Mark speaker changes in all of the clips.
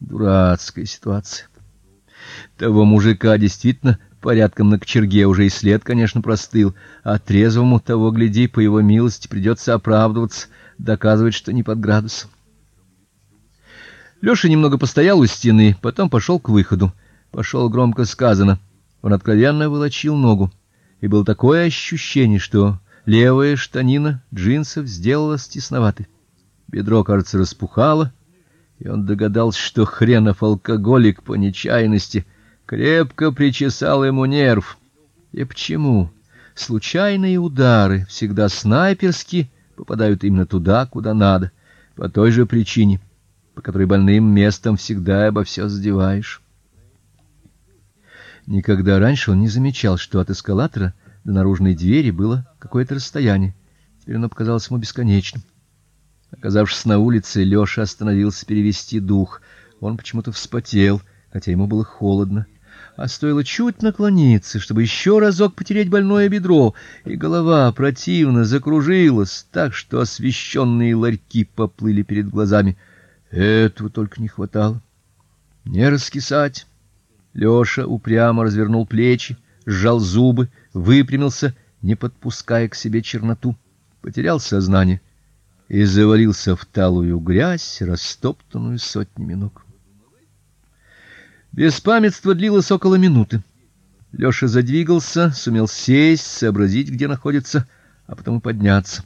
Speaker 1: Дурацкая ситуация. Того мужика действительно порядком на кочерге уже и след, конечно, простыл, а трезвому того гляди, по его милости придется оправдываться, доказывать, что не под градусом. Лёша немного постоял у стены, потом пошел к выходу. Пошел громко сказано. Он откровенно волочил ногу, и было такое ощущение, что левая штанина джинсов сделалась тесноватой. Бедро, кажется, распухало, и он догадался, что хренов алкоголик по нечаянности крепко причесал ему нерв. И почему? Случайные удары всегда снайперски попадают именно туда, куда надо, по той же причине по которой больным местом всегда обо все задеваешь. Никогда раньше он не замечал, что от эскалатора до наружной двери было какое-то расстояние. Теперь оно показалось ему бесконечным. Оказавшись на улице, Лёша остановился перевести дух. Он почему-то вспотел, хотя ему было холодно. А стоило чуть наклониться, чтобы еще разок потереть больное бедро, и голова противно закружилась, так что освещенные ларьки поплыли перед глазами. Этого только не хватало. Не раскисать. Лёша упрямо развернул плечи, сжал зубы, выпрямился, не подпуская к себе черноту, потерял сознание и завалился в талую грязь, растоптанную сотнями ног. Беспамятство длилось около минуты. Лёша задвигался, сумел сесть, сообразить, где находится, а потом подняться.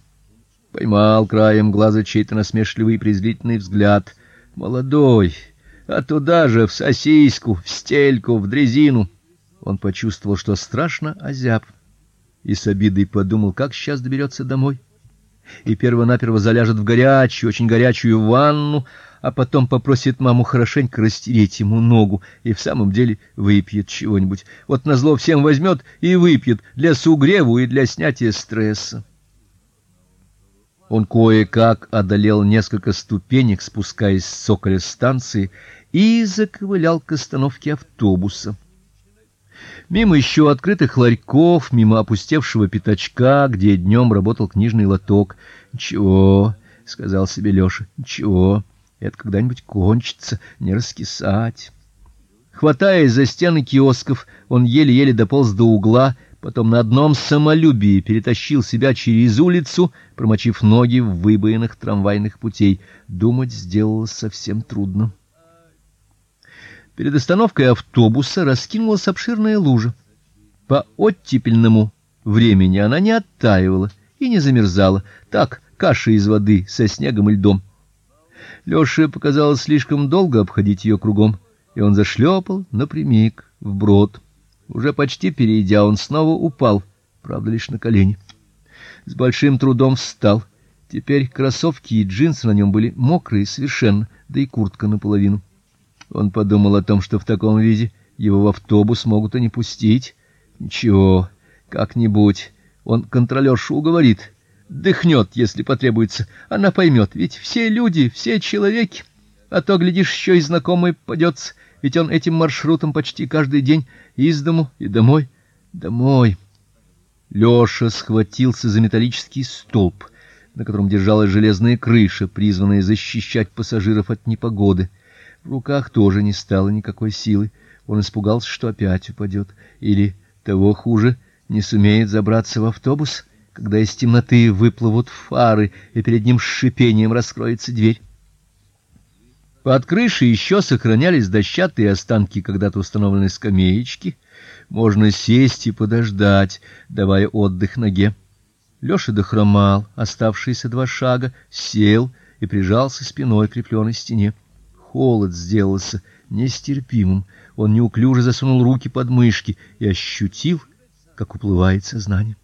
Speaker 1: Поймал краем глаза чей-то насмешливый и презрительный взгляд. Молодой, а туда же в сосиску, в стельку, в дрезину. Он почувствовал, что страшно озяб, и с обидой подумал, как сейчас доберется домой. И перво-наперво заляжет в горячую, очень горячую ванну, а потом попросит маму хорошенько растереть ему ногу и в самом деле выпьет чего-нибудь. Вот назло всем возьмет и выпьет для сугреву и для снятия стресса. Он кое-как одолел несколько ступенек, спускаясь с цоколя станции, и заковылял к остановке автобуса. Мимо еще открытых ларьков, мимо опустевшего пятачка, где днем работал книжный лоток. "Ничего", сказал себе Лёша. "Ничего, это когда-нибудь кончится, не раскисать". Хватаясь за стены киосков, он еле-еле дополз до угла потом на одном самолюбии перетащил себя через улицу, промочив ноги в выбоинах трамвайных путей. Думать сделалось совсем трудно. Перед остановкой автобуса раскинулась обширная лужа. По оттепельному времени она не оттаивала и не замерзала, так каша из воды со снегом и льдом. Лёше показалось слишком долго обходить ее кругом, и он зашлепал напрямик в брод. Уже почти перейдя, он снова упал, правда, лишь на колени. С большим трудом встал. Теперь кроссовки и джинсы на нем были мокрые совершенно, да и куртка наполовину. Он подумал о том, что в таком виде его в автобус могут и не пустить. Ничего, как-нибудь он контролёршу уговорит. Дыхнет, если потребуется. Она поймет, ведь все люди, все человеки, а то глядишь еще и знакомый попадется ведь он этим маршрутом почти каждый день из дому и домой, домой. Лёша схватился за металлический столб, на котором держалась железная крыша, призванная защищать пассажиров от непогоды. В руках тоже не стало никакой силы. Он испугался, что опять упадет, или того хуже, не сумеет забраться в автобус, когда из темноты выплывут фары, и перед ним с шипением раскроется дверь. Под крышей еще сохранялись дощатые останки когда-то установленной скамеечки. Можно сесть и подождать, давая отдых ноге. Лёша дохромал, оставшиеся два шага, сел и прижался спиной к крепленной стене. Холод сделался нестерпимым. Он неуклюже засунул руки под мышки и ощутил, как уплывает сознание.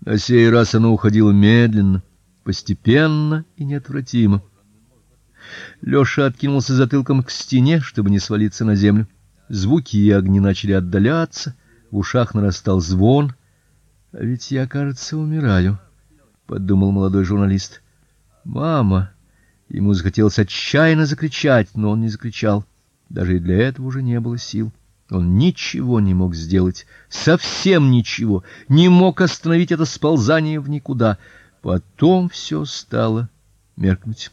Speaker 1: На сей раз оно уходило медленно, постепенно и неотвратимо. Лёша откинулся затылком к стене, чтобы не свалиться на землю. Звуки и огни начали отдаляться, в ушах нарастал звон. А ведь я, кажется, умираю, подумал молодой журналист. Мама, ему захотелось отчаянно закричать, но он не закричал. Даже и для этого уже не было сил. Он ничего не мог сделать, совсем ничего, не мог остановить это сползание в никуда. Потом все стало меркнуть.